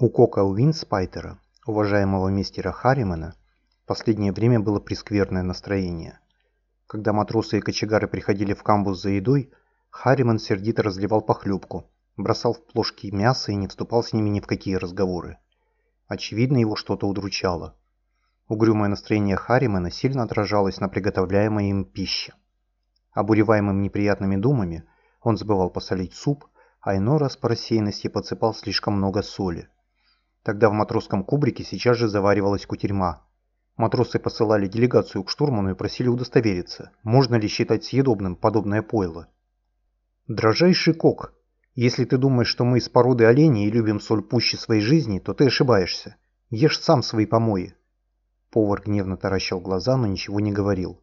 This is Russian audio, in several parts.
У Кока Уинспайтера, уважаемого мистера Харримана, в последнее время было прескверное настроение. Когда матросы и кочегары приходили в камбуз за едой, Харриман сердито разливал похлебку, бросал в плошки мясо и не вступал с ними ни в какие разговоры. Очевидно, его что-то удручало. Угрюмое настроение Харримана сильно отражалось на приготовляемой им пище. Обуреваемым неприятными думами, он забывал посолить суп, а иной раз по рассеянности подсыпал слишком много соли. Тогда в матросском кубрике сейчас же заваривалась кутерьма. Матросы посылали делегацию к штурману и просили удостовериться, можно ли считать съедобным подобное пойло. «Дрожайший кок, если ты думаешь, что мы из породы оленей и любим соль пуще своей жизни, то ты ошибаешься. Ешь сам свои помои». Повар гневно таращил глаза, но ничего не говорил.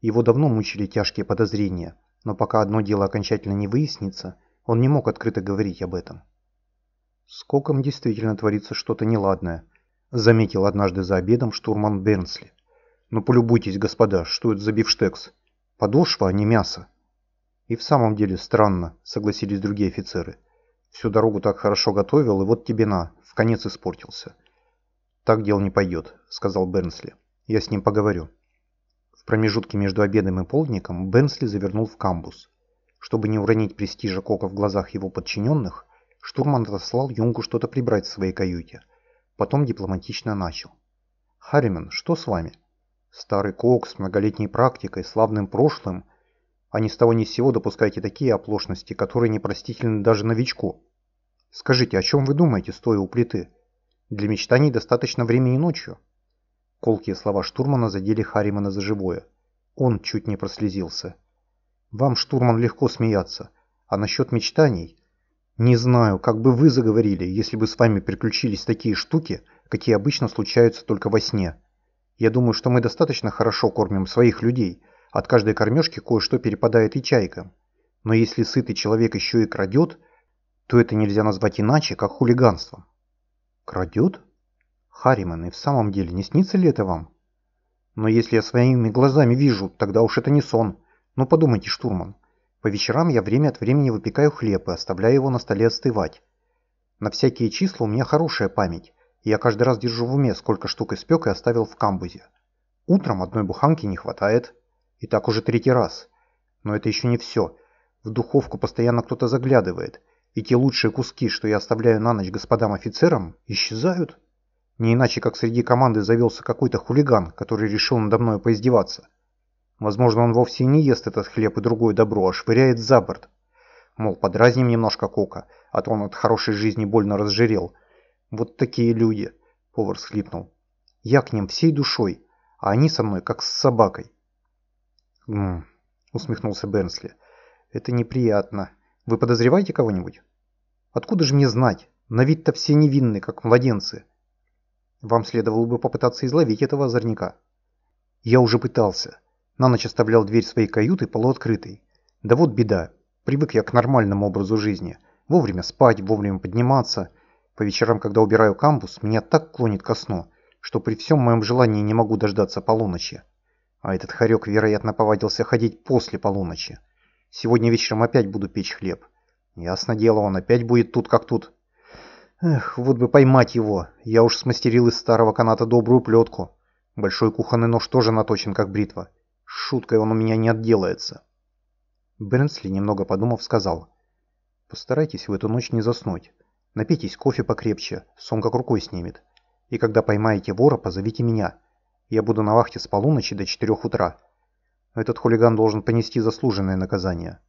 Его давно мучили тяжкие подозрения, но пока одно дело окончательно не выяснится, он не мог открыто говорить об этом. С Коком действительно творится что-то неладное, заметил однажды за обедом штурман Бернсли. Но «Ну, полюбуйтесь, господа, что это за бифштекс? Подошва, а не мясо. И в самом деле странно, согласились другие офицеры. Всю дорогу так хорошо готовил, и вот тебе на, в конец испортился. Так дело не пойдет, сказал Бернсли. Я с ним поговорю. В промежутке между обедом и полдником Бернсли завернул в камбус. Чтобы не уронить престижа Кока в глазах его подчиненных, Штурман отослал Юнгу что-то прибрать в своей каюте. Потом дипломатично начал. «Харримен, что с вами?» «Старый кок с многолетней практикой, славным прошлым. А ни с того ни с сего допускаете такие оплошности, которые непростительны даже новичку. Скажите, о чем вы думаете, стоя у плиты? Для мечтаний достаточно времени ночью». Колкие слова штурмана задели Харримана за живое. Он чуть не прослезился. «Вам, штурман, легко смеяться. А насчет мечтаний...» Не знаю, как бы вы заговорили, если бы с вами приключились такие штуки, какие обычно случаются только во сне. Я думаю, что мы достаточно хорошо кормим своих людей. От каждой кормежки кое-что перепадает и чайкам. Но если сытый человек еще и крадет, то это нельзя назвать иначе, как хулиганством. Крадет? Харриман, и в самом деле не снится ли это вам? Но если я своими глазами вижу, тогда уж это не сон. Ну подумайте, штурман, по вечерам я время от времени выпекаю хлеб и оставляю его на столе остывать. На всякие числа у меня хорошая память, и я каждый раз держу в уме, сколько штук испек и оставил в камбузе. Утром одной буханки не хватает. И так уже третий раз. Но это еще не все. В духовку постоянно кто-то заглядывает, и те лучшие куски, что я оставляю на ночь господам офицерам, исчезают. Не иначе, как среди команды завелся какой-то хулиган, который решил надо мной поиздеваться. Возможно, он вовсе не ест этот хлеб и другое добро, а швыряет за борт. Мол, подразним немножко Кока, а то он от хорошей жизни больно разжирел. Вот такие люди, повар схлипнул. Я к ним всей душой, а они со мной как с собакой. Усмехнулся Бернсли, — «это неприятно. Вы подозреваете кого-нибудь?» «Откуда же мне знать? На вид-то все невинны, как младенцы». «Вам следовало бы попытаться изловить этого озорника». «Я уже пытался. На ночь оставлял дверь своей каюты полуоткрытой. Да вот беда. Привык я к нормальному образу жизни. Вовремя спать, вовремя подниматься. По вечерам, когда убираю кампус, меня так клонит ко сну, что при всем моем желании не могу дождаться полуночи. А этот хорек, вероятно, повадился ходить после полуночи. Сегодня вечером опять буду печь хлеб. Ясно дело, он опять будет тут как тут. Эх, вот бы поймать его. Я уж смастерил из старого каната добрую плетку. Большой кухонный нож тоже наточен, как бритва. Шуткой он у меня не отделается. Бернсли, немного подумав, сказал. Постарайтесь в эту ночь не заснуть. Напейтесь кофе покрепче, сон как рукой снимет. И когда поймаете вора, позовите меня. Я буду на вахте с полуночи до четырех утра. Этот хулиган должен понести заслуженное наказание.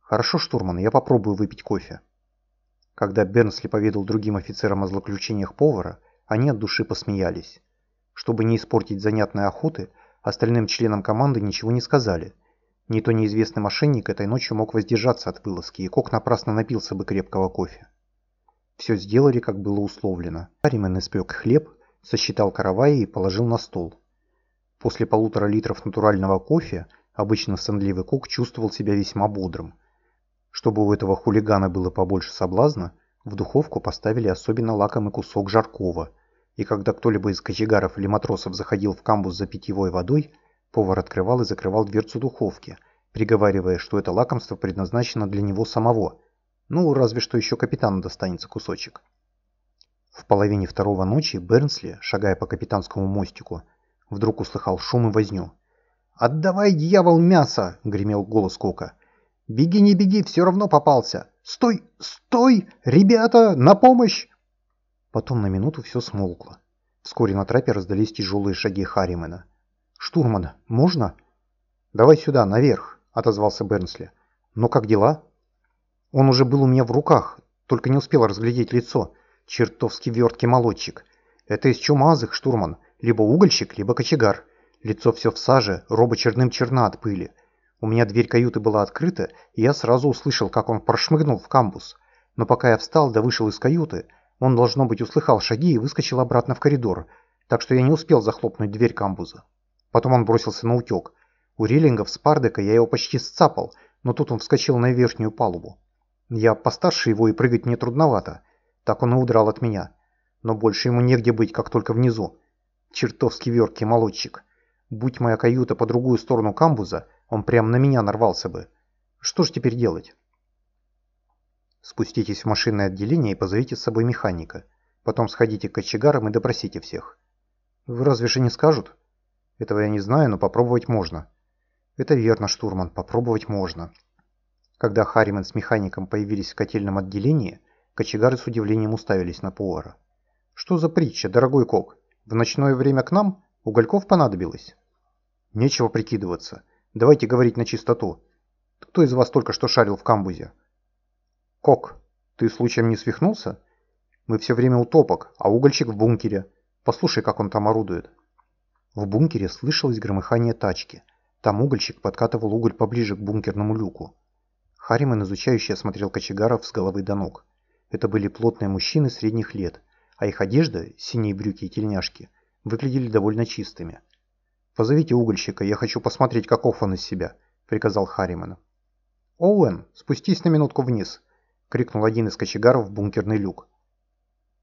Хорошо, штурман, я попробую выпить кофе. Когда Бернсли поведал другим офицерам о злоключениях повара, они от души посмеялись. Чтобы не испортить занятной охоты, Остальным членам команды ничего не сказали. Не то неизвестный мошенник этой ночью мог воздержаться от вылазки, и Кок напрасно напился бы крепкого кофе. Все сделали, как было условлено. Харримен испек хлеб, сосчитал караваи и положил на стол. После полутора литров натурального кофе обычно сонливый Кок чувствовал себя весьма бодрым. Чтобы у этого хулигана было побольше соблазна, в духовку поставили особенно лакомый кусок жаркого – и когда кто-либо из кочегаров или матросов заходил в камбуз за питьевой водой, повар открывал и закрывал дверцу духовки, приговаривая, что это лакомство предназначено для него самого. Ну, разве что еще капитану достанется кусочек. В половине второго ночи Бернсли, шагая по капитанскому мостику, вдруг услыхал шум и возню. «Отдавай, дьявол, мясо!» — гремел голос Кока. «Беги, не беги, все равно попался! Стой, стой! Ребята, на помощь!» Потом на минуту все смолкло. Вскоре на трапе раздались тяжелые шаги Харримена. «Штурман, можно?» «Давай сюда, наверх», — отозвался Бернсли. «Но как дела?» «Он уже был у меня в руках, только не успел разглядеть лицо. Чертовски верткий молодчик. Это из чумазых, штурман. Либо угольщик, либо кочегар. Лицо все в саже, роба черным черна от пыли. У меня дверь каюты была открыта, и я сразу услышал, как он прошмыгнул в камбус. Но пока я встал да вышел из каюты, он, должно быть, услыхал шаги и выскочил обратно в коридор, так что я не успел захлопнуть дверь камбуза. Потом он бросился на утек. У релингов с Пардека я его почти сцапал, но тут он вскочил на верхнюю палубу. Я постарше его и прыгать мне трудновато, так он и удрал от меня. Но больше ему негде быть, как только внизу. Чертовски верткий молодчик. Будь моя каюта по другую сторону камбуза, он прямо на меня нарвался бы. Что же теперь делать? Спуститесь в машинное отделение и позовите с собой механика. Потом сходите к кочегарам и допросите всех. Вы разве же не скажут? Этого я не знаю, но попробовать можно. Это верно, штурман, попробовать можно. Когда Харримен с механиком появились в котельном отделении, Кочегары с удивлением уставились на повара. «Что за притча, дорогой кок? В ночное время к нам? Угольков понадобилось?» «Нечего прикидываться. Давайте говорить на чистоту. Кто из вас только что шарил в камбузе?» «Кок, ты случаем не свихнулся? Мы все время у топок, а угольщик в бункере. Послушай, как он там орудует». В бункере слышалось громыхание тачки. Там угольщик подкатывал уголь поближе к бункерному люку. Харримен изучающе осмотрел кочегаров с головы до ног. Это были плотные мужчины средних лет, а их одежда, синие брюки и тельняшки, выглядели довольно чистыми. «Позовите угольщика, я хочу посмотреть, каков он из себя», — приказал Харриман. «Оуэн, спустись на минутку вниз», — крикнул один из кочегаров в бункерный люк.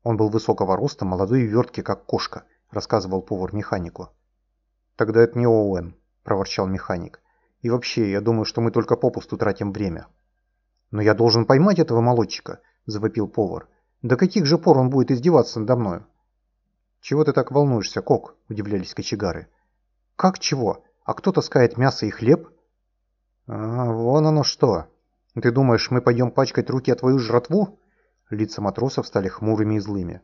Он был высокого роста, молодой и верткий, как кошка, рассказывал повар механику. «Тогда это не Оуэн», — проворчал механик. «И вообще, я думаю, что мы только попусту тратим время». «Но я должен поймать этого молодчика», – завопил повар. «До каких же пор он будет издеваться надо мною?» «Чего ты так волнуешься, Кок?» – удивлялись кочегары. «Как чего? А кто таскает мясо и хлеб?» «А, вон оно что. Ты думаешь, мы пойдем пачкать руки о твою жратву?» Лица матросов стали хмурыми и злыми.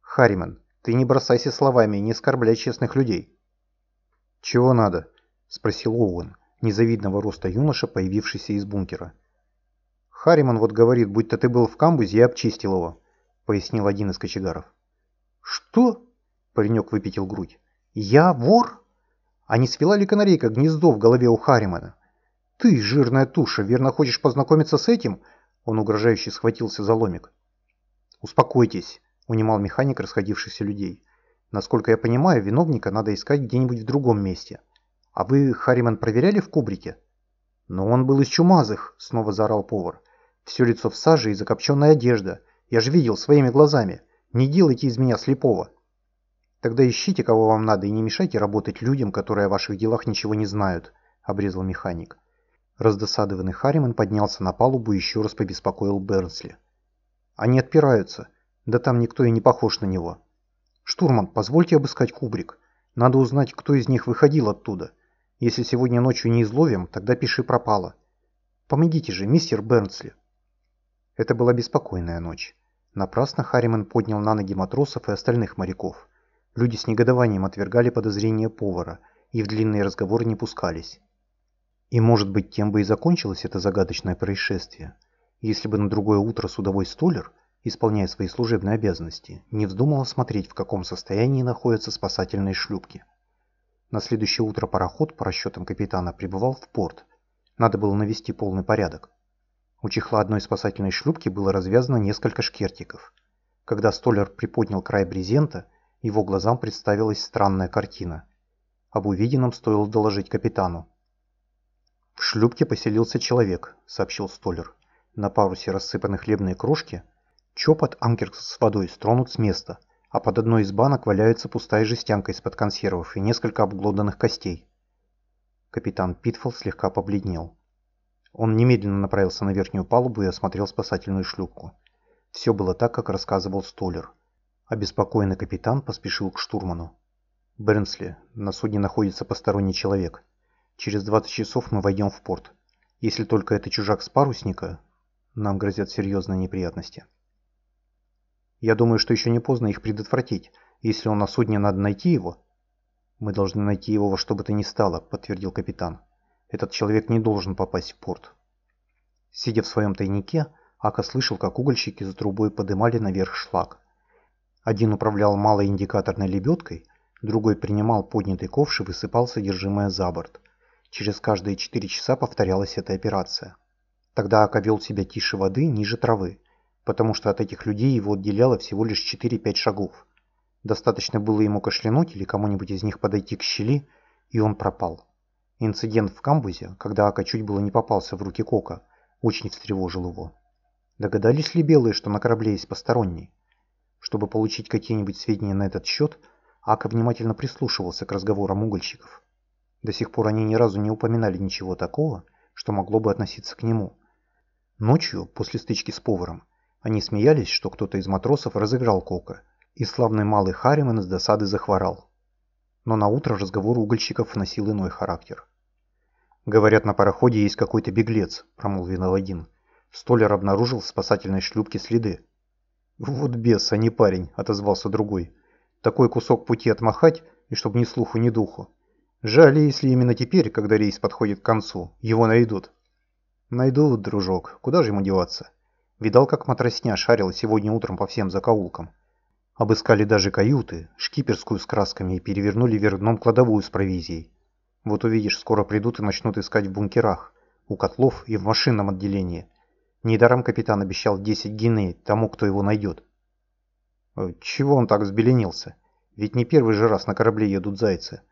«Харриман, ты не бросайся словами и не оскорбляй честных людей». «Чего надо?» – спросил Оуэн, незавидного роста юноша, появившийся из бункера. Харриман вот говорит, будто ты был в камбузе и обчистил его», — пояснил один из кочегаров. «Что?» — паренек выпятил грудь. «Я вор? А не свела ли канарейка гнездо в голове у Харримана? Ты, жирная туша, верно хочешь познакомиться с этим?» Он угрожающе схватился за ломик. «Успокойтесь», — унимал механик расходившихся людей. «Насколько я понимаю, виновника надо искать где-нибудь в другом месте. А вы, Харриман, проверяли в кубрике?» «Но он был из чумазых», — снова заорал повар. Все лицо в саже и закопченная одежда. Я же видел своими глазами. Не делайте из меня слепого. Тогда ищите, кого вам надо, и не мешайте работать людям, которые о ваших делах ничего не знают, обрезал механик. Раздосадованный Харриман поднялся на палубу и еще раз побеспокоил Бернсли. Они отпираются. Да там никто и не похож на него. Штурман, позвольте обыскать кубрик. Надо узнать, кто из них выходил оттуда. Если сегодня ночью не изловим, тогда пиши пропало. Помогите же, мистер Бернсли. Это была беспокойная ночь. Напрасно Харриман поднял на ноги матросов и остальных моряков. Люди с негодованием отвергали подозрения повара и в длинные разговоры не пускались. И может быть тем бы и закончилось это загадочное происшествие, если бы на другое утро судовой столер, исполняя свои служебные обязанности, не вздумал осмотреть, в каком состоянии находятся спасательные шлюпки. На следующее утро пароход, по расчетам капитана, прибывал в порт. Надо было навести полный порядок. У чехла одной спасательной шлюпки было развязано несколько шкертиков. Когда столер приподнял край брезента, его глазам представилась странная картина. Об увиденном стоило доложить капитану. «В шлюпке поселился человек», — сообщил столер. «На парусе рассыпаны хлебные крошки. Чопот анкерс с водой стронут с места, а под одной из банок валяется пустая жестянка из-под консервов и несколько обглоданных костей». Капитан Питфол слегка побледнел. Он немедленно направился на верхнюю палубу и осмотрел спасательную шлюпку. Все было так, как рассказывал Столер. Обеспокоенный капитан поспешил к штурману. «Бернсли, на судне находится посторонний человек. Через 20 часов мы войдем в порт. Если только это чужак с парусника, нам грозят серьезные неприятности». «Я думаю, что еще не поздно их предотвратить. Если он на судне, надо найти его». «Мы должны найти его во что бы то ни стало», — подтвердил капитан. «Этот человек не должен попасть в порт». Сидя в своем тайнике, Ака слышал, как угольщики за трубой подымали наверх шлак. Один управлял малой индикаторной лебедкой, другой принимал поднятый ковш и высыпал содержимое за борт. Через каждые четыре часа повторялась эта операция. Тогда Ака вел себя тише воды, ниже травы, потому что от этих людей его отделяло всего лишь 4-5 шагов. Достаточно было ему кашлянуть или кому-нибудь из них подойти к щели, и он пропал. Инцидент в камбузе, когда Ака чуть было не попался в руки Кока, очень встревожил его. Догадались ли белые, что на корабле есть посторонний? Чтобы получить какие-нибудь сведения на этот счет, Ака внимательно прислушивался к разговорам угольщиков. До сих пор они ни разу не упоминали ничего такого, что могло бы относиться к нему. Ночью, после стычки с поваром, они смеялись, что кто-то из матросов разыграл Кока, и славный малый Харримен из досады захворал. Но на утро разговор угольщиков носил иной характер. «Говорят, на пароходе есть какой-то беглец», – промолвил один. Столер обнаружил в спасательной шлюпке следы. «Вот бес, а не парень», — отозвался другой. «Такой кусок пути отмахать, и чтоб ни слуху, ни духу. Жаль, если именно теперь, когда рейс подходит к концу, его найдут». «Найдут, дружок. Куда же ему деваться?» Видал, как матросня шарила сегодня утром по всем закоулкам. Обыскали даже каюты, шкиперскую с красками и перевернули вверх дном кладовую с провизией. Вот увидишь, скоро придут и начнут искать в бункерах, у котлов и в машинном отделении. Недаром капитан обещал 10 гиней тому, кто его найдет. Э, чего он так взбеленился? Ведь не первый же раз на корабле едут зайцы.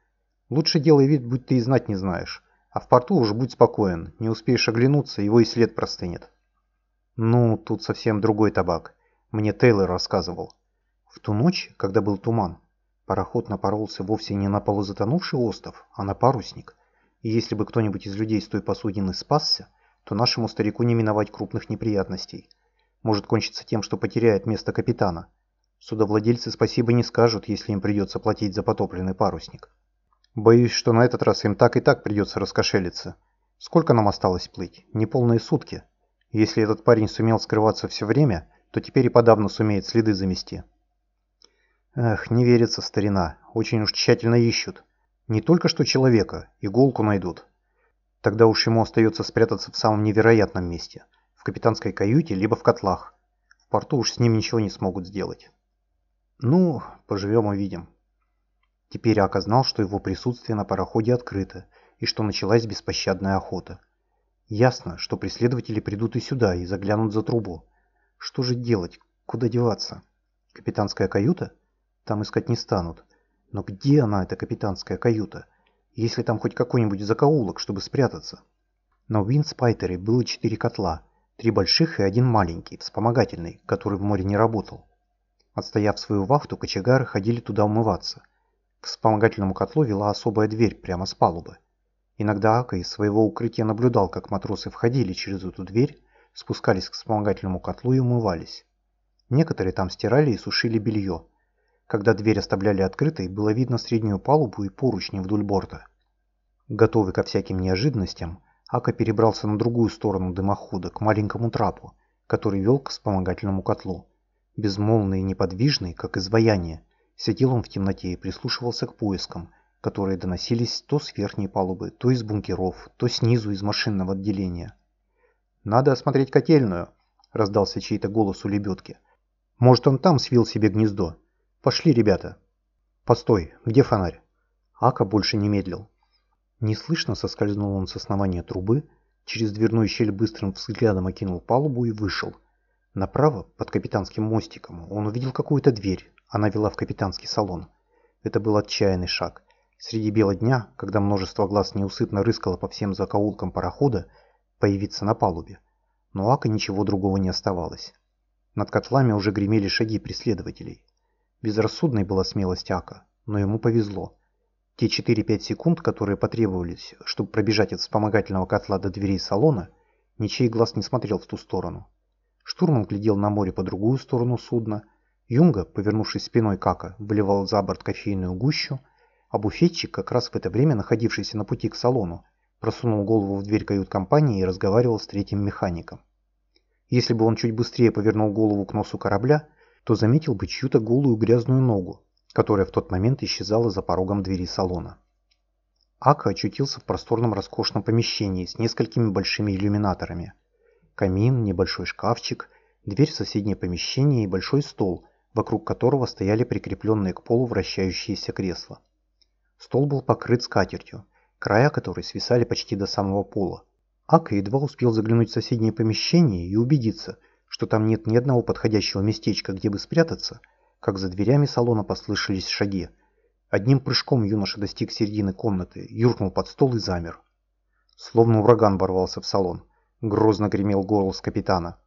Лучше делай вид, будь ты и знать не знаешь. А в порту уж будь спокоен, не успеешь оглянуться, его и след простынет. Ну, тут совсем другой табак. Мне Тейлор рассказывал. В ту ночь, когда был туман, пароход напоролся вовсе не на полузатонувший остров, а на парусник. И если бы кто-нибудь из людей с той посудины спасся, то нашему старику не миновать крупных неприятностей. Может кончиться тем, что потеряет место капитана. Судовладельцы спасибо не скажут, если им придется платить за потопленный парусник. Боюсь, что на этот раз им так и так придется раскошелиться. Сколько нам осталось плыть? Неполные сутки. Если этот парень сумел скрываться все время, то теперь и подавно сумеет следы замести. Эх, не верится, старина. Очень уж тщательно ищут. Не только что человека, иголку найдут. Тогда уж ему остается спрятаться в самом невероятном месте. В капитанской каюте, либо в котлах. В порту уж с ним ничего не смогут сделать. Ну, поживем увидим. Теперь Ака знал, что его присутствие на пароходе открыто, и что началась беспощадная охота. Ясно, что преследователи придут и сюда, и заглянут за трубу. Что же делать? Куда деваться? Капитанская каюта? Там искать не станут. Но где она, эта капитанская каюта? если там хоть какой-нибудь закоулок, чтобы спрятаться. Но в было четыре котла, три больших и один маленький, вспомогательный, который в море не работал. Отстояв свою вахту, кочегары ходили туда умываться. К вспомогательному котлу вела особая дверь прямо с палубы. Иногда Ака из своего укрытия наблюдал, как матросы входили через эту дверь, спускались к вспомогательному котлу и умывались. Некоторые там стирали и сушили белье, когда дверь оставляли открытой, было видно среднюю палубу и поручни вдоль борта. Готовый ко всяким неожиданностям, Ака перебрался на другую сторону дымохода, к маленькому трапу, который вел к вспомогательному котлу. Безмолвный и неподвижный, как изваяние, сидел он в темноте и прислушивался к поискам, которые доносились то с верхней палубы, то из бункеров, то снизу из машинного отделения. «Надо осмотреть котельную», — раздался чей-то голос у лебедки. «Может, он там свил себе гнездо?» «Пошли, ребята!» «Постой, где фонарь?» Ака больше не медлил. Неслышно соскользнул он с основания трубы, через дверную щель быстрым взглядом окинул палубу и вышел. Направо, под капитанским мостиком, он увидел какую-то дверь. Она вела в капитанский салон. Это был отчаянный шаг. Среди бела дня, когда множество глаз неусыпно рыскало по всем закоулкам парохода, появиться на палубе. Но Ака ничего другого не оставалось. Над котлами уже гремели шаги преследователей. Безрассудной была смелость Ака, но ему повезло. Те 4-5 секунд, которые потребовались, чтобы пробежать от вспомогательного котла до дверей салона, ничей глаз не смотрел в ту сторону. Штурман глядел на море по другую сторону судна, Юнга, повернувшись спиной к Ака, выливал за борт кофейную гущу, а буфетчик, как раз в это время находившийся на пути к салону, просунул голову в дверь кают-компании и разговаривал с третьим механиком. Если бы он чуть быстрее повернул голову к носу корабля, то заметил бы чью-то голую грязную ногу, которая в тот момент исчезала за порогом двери салона. Ака очутился в просторном роскошном помещении с несколькими большими иллюминаторами. Камин, небольшой шкафчик, дверь в соседнее помещение и большой стол, вокруг которого стояли прикрепленные к полу вращающиеся кресла. Стол был покрыт скатертью, края которой свисали почти до самого пола. Ака едва успел заглянуть в соседнее помещение и убедиться, что там нет ни одного подходящего местечка, где бы спрятаться, как за дверями салона послышались шаги, Одним прыжком юноша достиг середины комнаты, юркнул под стол и замер. Словно ураган ворвался в салон. Грозно гремел голос капитана.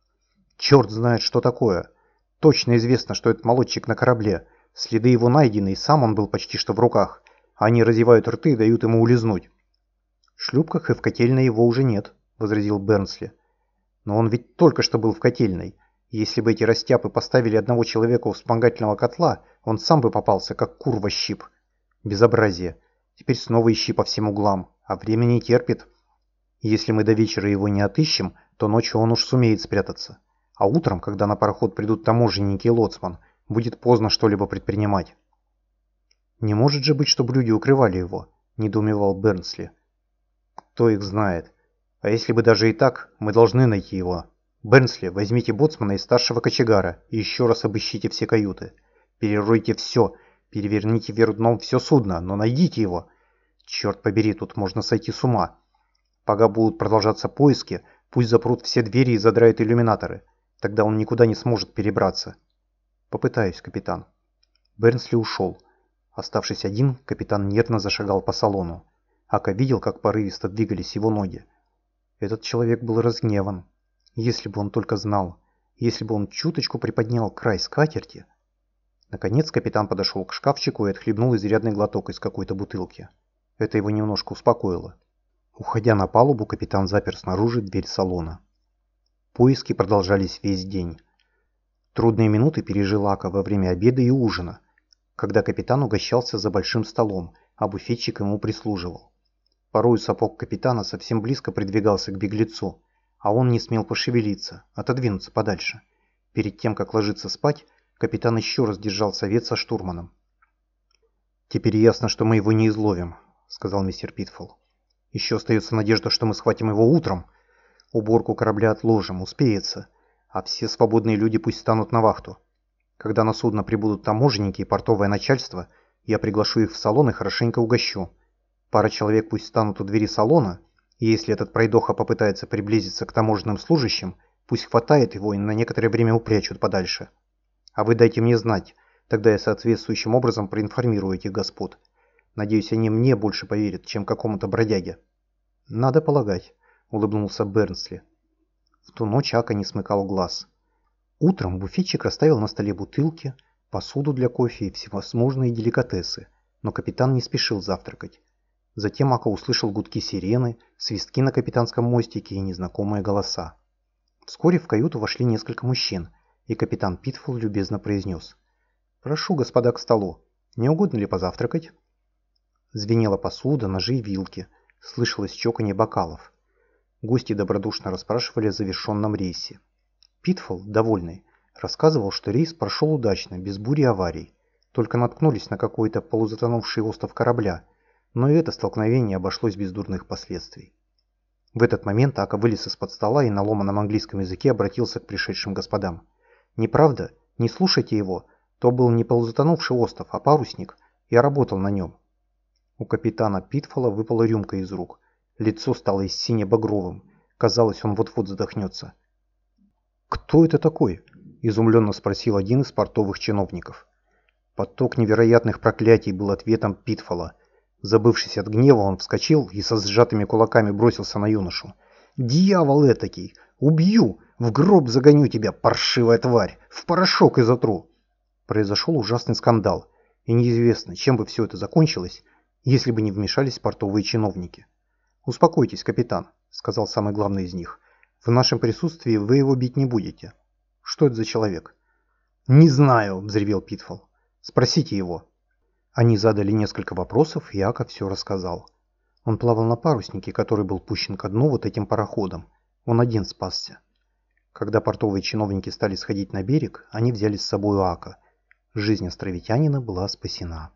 «Черт знает, что такое! Точно известно, что этот молодчик на корабле. Следы его найдены, и сам он был почти что в руках. Они разевают рты и дают ему улизнуть». «В шлюпках и в котельной его уже нет», — возразил Бернсли. «Но он ведь только что был в котельной. Если бы эти растяпы поставили одного человека у вспомогательного котла, он сам бы попался, как кур во щип». Безобразие. Теперь снова ищи по всем углам, а время не терпит. Если мы до вечера его не отыщем, то ночью он уж сумеет спрятаться. А утром, когда на пароход придут таможенники и лоцман, будет поздно что-либо предпринимать. «Не может же быть, чтобы люди укрывали его», – недоумевал Бернсли. «Кто их знает? А если бы даже и так, мы должны найти его. Бернсли, возьмите боцмана и старшего кочегара и еще раз обыщите все каюты. Переройте все – Переверните вверх дном все судно, но найдите его. Черт побери, тут можно сойти с ума. Пока будут продолжаться поиски, пусть запрут все двери и задрают иллюминаторы. Тогда он никуда не сможет перебраться. Попытаюсь, капитан. Бернсли ушел. Оставшись один, капитан нервно зашагал по салону. Ака видел, как порывисто двигались его ноги. Этот человек был разгневан. Если бы он только знал, если бы он чуточку приподнял край скатерти, Наконец капитан подошел к шкафчику и отхлебнул изрядный глоток из какой-то бутылки. Это его немножко успокоило. Уходя на палубу, капитан запер снаружи дверь салона. Поиски продолжались весь день. Трудные минуты пережил Ака во время обеда и ужина, когда капитан угощался за большим столом, а буфетчик ему прислуживал. Порой сапог капитана совсем близко придвигался к беглецу, а он не смел пошевелиться, отодвинуться подальше. Перед тем, как ложиться спать, Капитан еще раз держал совет со штурманом. «Теперь ясно, что мы его не изловим», — сказал мистер Питфол. «Еще остается надежда, что мы схватим его утром. Уборку корабля отложим, успеется, а все свободные люди пусть станут на вахту. Когда на судно прибудут таможенники и портовое начальство, я приглашу их в салон и хорошенько угощу. Пара человек пусть станут у двери салона, и если этот пройдоха попытается приблизиться к таможенным служащим, пусть хватает его и на некоторое время упрячут подальше». А вы дайте мне знать, тогда я соответствующим образом проинформирую этих господ. Надеюсь, они мне больше поверят, чем какому-то бродяге. Надо полагать, улыбнулся Бернсли. В ту ночь Ака не смыкал глаз. Утром буфетчик расставил на столе бутылки, посуду для кофе и всевозможные деликатесы, но капитан не спешил завтракать. Затем Ака услышал гудки сирены, свистки на капитанском мостике и незнакомые голоса. Вскоре в каюту вошли несколько мужчин, и капитан Питфул любезно произнес. «Прошу, господа, к столу. Не угодно ли позавтракать?» Звенела посуда, ножи и вилки. Слышалось чоканье бокалов. Гости добродушно расспрашивали о завершенном рейсе. Питфул, довольный, рассказывал, что рейс прошел удачно, без бури и аварий. Только наткнулись на какой-то полузатонувший остров корабля, но и это столкновение обошлось без дурных последствий. В этот момент Ака вылез из-под стола и на ломаном английском языке обратился к пришедшим господам. Неправда? Не слушайте его. То был не полузатонувший остров, а парусник. Я работал на нем. У капитана Питфола выпала рюмка из рук. Лицо стало из сине-багровым. Казалось, он вот-вот задохнется. «Кто это такой?» – изумленно спросил один из портовых чиновников. Поток невероятных проклятий был ответом Питфола. Забывшись от гнева, он вскочил и со сжатыми кулаками бросился на юношу. «Дьявол этакий! Убью! В гроб загоню тебя, паршивая тварь! В порошок изотру!» Произошел ужасный скандал, и неизвестно, чем бы все это закончилось, если бы не вмешались портовые чиновники. «Успокойтесь, капитан», — сказал самый главный из них. «В нашем присутствии вы его бить не будете». «Что это за человек?» «Не знаю», — взревел Питфол. «Спросите его». Они задали несколько вопросов, и Ака все рассказал. Он плавал на паруснике, который был пущен ко дну вот этим пароходом. Он один спасся. Когда портовые чиновники стали сходить на берег, они взяли с собой Ака. Жизнь островитянина была спасена.